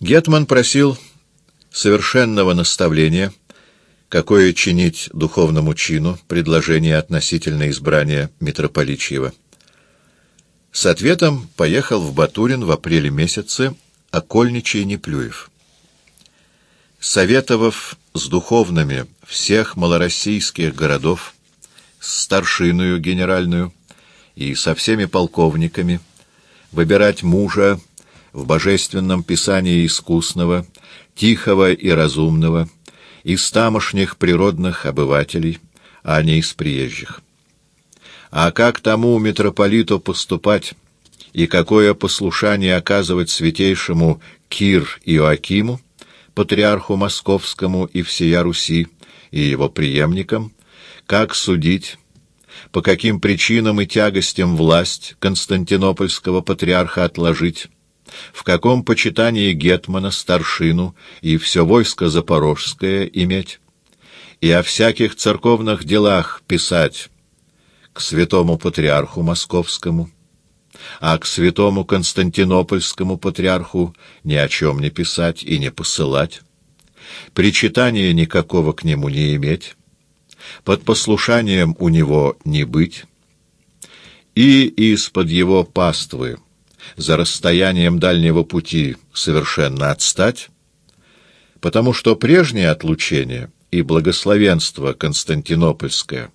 Гетман просил совершенного наставления, какое чинить духовному чину, предложение относительно избрания митрополичьего. С ответом поехал в Батурин в апреле месяце окольничий Неплюев. Советовав с духовными всех малороссийских городов, с старшиною генеральную и со всеми полковниками, выбирать мужа в божественном писании искусного, тихого и разумного, из тамошних природных обывателей, а не из приезжих. А как тому митрополиту поступать и какое послушание оказывать святейшему Кир Иоакиму, патриарху московскому и всея Руси, и его преемникам, как судить, по каким причинам и тягостям власть константинопольского патриарха отложить, в каком почитании Гетмана, старшину и все войско запорожское иметь, и о всяких церковных делах писать к святому патриарху московскому, а к святому константинопольскому патриарху ни о чем не писать и не посылать, причитания никакого к нему не иметь, под послушанием у него не быть, и из-под его паствы за расстоянием дальнего пути совершенно отстать, потому что прежнее отлучение и благословенство Константинопольское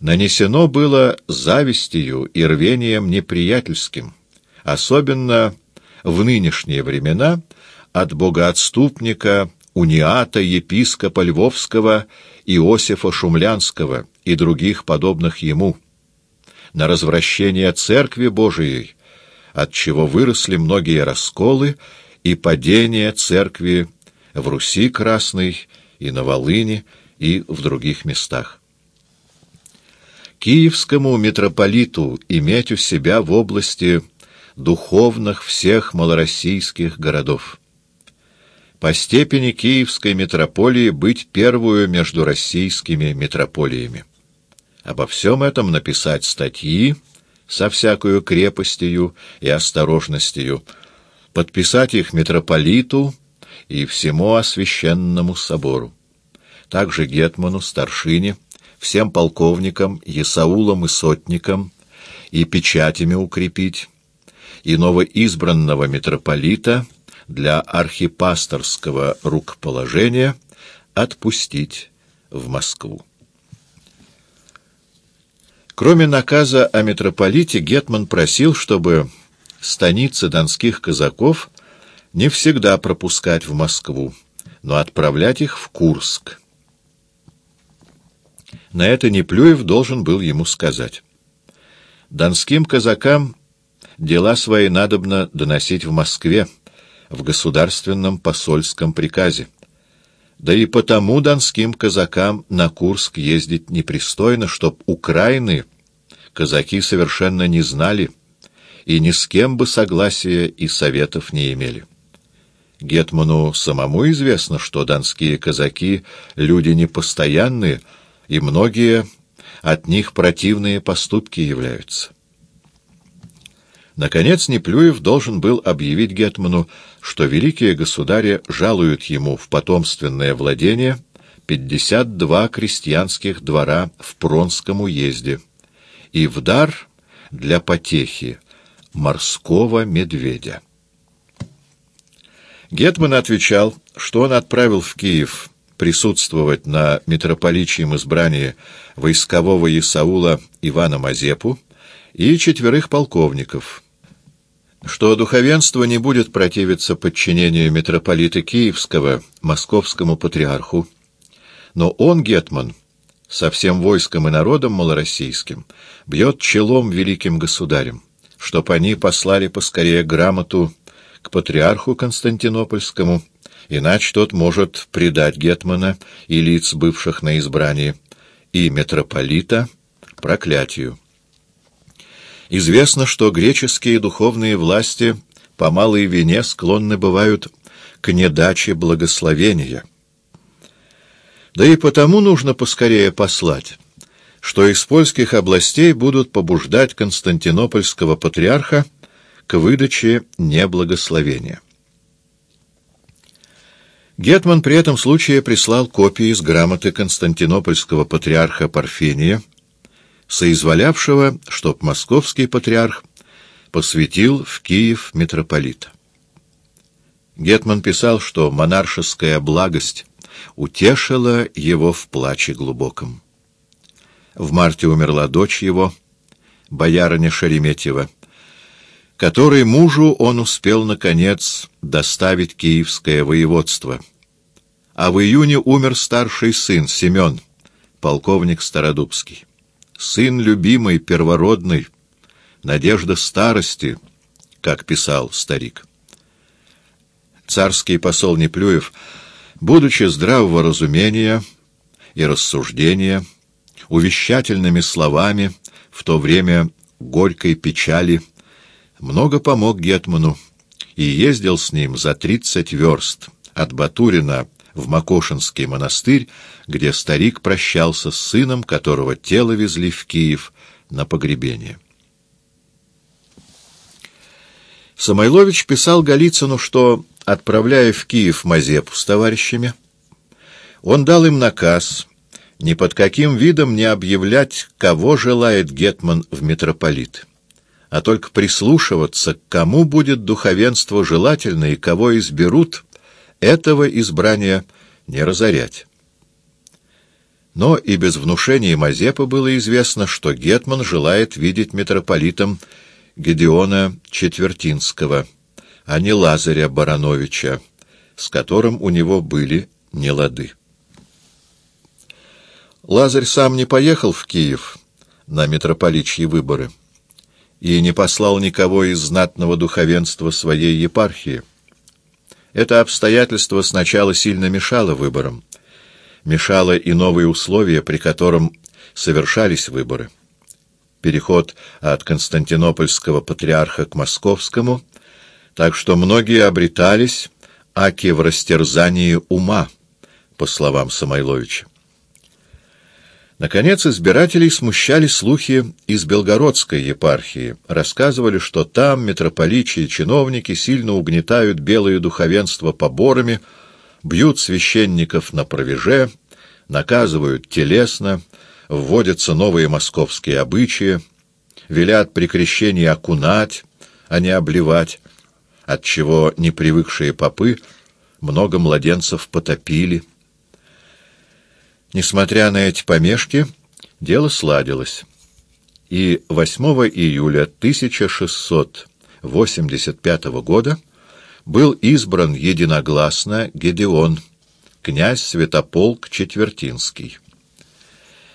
нанесено было завистью и рвением неприятельским, особенно в нынешние времена от богоотступника униата епископа Львовского Иосифа Шумлянского и других подобных ему, на развращение Церкви Божией, от чего выросли многие расколы и падение Церкви в Руси Красной и на Волыне и в других местах. Киевскому митрополиту иметь у себя в области духовных всех малороссийских городов по степени Киевской митрополии быть первую между российскими митрополиями. Обо всем этом написать статьи со всякою крепостью и осторожностью, подписать их митрополиту и всему освященному собору, также гетману, старшине, всем полковникам, есаулам и сотникам, и печатями укрепить, и новоизбранного митрополита — для архипасторского рукоположения отпустить в Москву. Кроме наказа о митрополите, Гетман просил, чтобы станицы донских казаков не всегда пропускать в Москву, но отправлять их в Курск. На это Неплюев должен был ему сказать. Донским казакам дела свои надобно доносить в Москве, в государственном посольском приказе. Да и потому донским казакам на Курск ездить непристойно, чтоб Украины казаки совершенно не знали и ни с кем бы согласия и советов не имели. Гетману самому известно, что донские казаки — люди непостоянные, и многие от них противные поступки являются. Наконец Неплюев должен был объявить Гетману, что великие государи жалуют ему в потомственное владение 52 крестьянских двора в Пронском уезде и в дар для потехи морского медведя. Гетман отвечал, что он отправил в Киев присутствовать на митрополичьем избрании войскового Исаула Ивана Мазепу и четверых полковников — что духовенство не будет противиться подчинению митрополита Киевского московскому патриарху, но он, Гетман, со всем войском и народом малороссийским, бьет челом великим государем, чтоб они послали поскорее грамоту к патриарху Константинопольскому, иначе тот может предать Гетмана и лиц, бывших на избрании, и митрополита проклятию. Известно, что греческие духовные власти по малой вине склонны бывают к недаче благословения. Да и потому нужно поскорее послать, что из польских областей будут побуждать константинопольского патриарха к выдаче неблагословения. Гетман при этом случае прислал копии из грамоты константинопольского патриарха Парфения, соизволявшего, чтоб московский патриарх посвятил в Киев митрополита. Гетман писал, что монаршеская благость утешила его в плаче глубоком. В марте умерла дочь его, боярыня Шереметьева, которой мужу он успел, наконец, доставить киевское воеводство. А в июне умер старший сын, Семен, полковник Стародубский. Сын любимый, первородный, надежда старости, как писал старик. Царский посол Неплюев, будучи здравого разумения и рассуждения, увещательными словами, в то время горькой печали, много помог Гетману и ездил с ним за тридцать верст от Батурина в Макошинский монастырь, где старик прощался с сыном, которого тело везли в Киев на погребение. Самойлович писал Голицыну, что, отправляя в Киев Мазепу с товарищами, он дал им наказ ни под каким видом не объявлять, кого желает Гетман в митрополит, а только прислушиваться, кому будет духовенство желательно и кого изберут, этого избрания не разорять. Но и без внушения Мазепы было известно, что Гетман желает видеть митрополитом Гедеона Четвертинского, а не Лазаря Барановича, с которым у него были нелады. Лазарь сам не поехал в Киев на митрополичьи выборы и не послал никого из знатного духовенства своей епархии. Это обстоятельство сначала сильно мешало выборам, мешало и новые условия, при котором совершались выборы. Переход от константинопольского патриарха к московскому, так что многие обретались аки в растерзании ума, по словам Самойловича. Наконец, избирателей смущали слухи из Белгородской епархии. Рассказывали, что там митрополичи и чиновники сильно угнетают белое духовенство поборами, бьют священников на провеже, наказывают телесно, вводятся новые московские обычаи, велят при крещении окунать, а не обливать, отчего непривыкшие попы много младенцев потопили. Несмотря на эти помешки, дело сладилось. И 8 июля 1685 года был избран единогласно Гедеон, князь Святополк Четвертинский.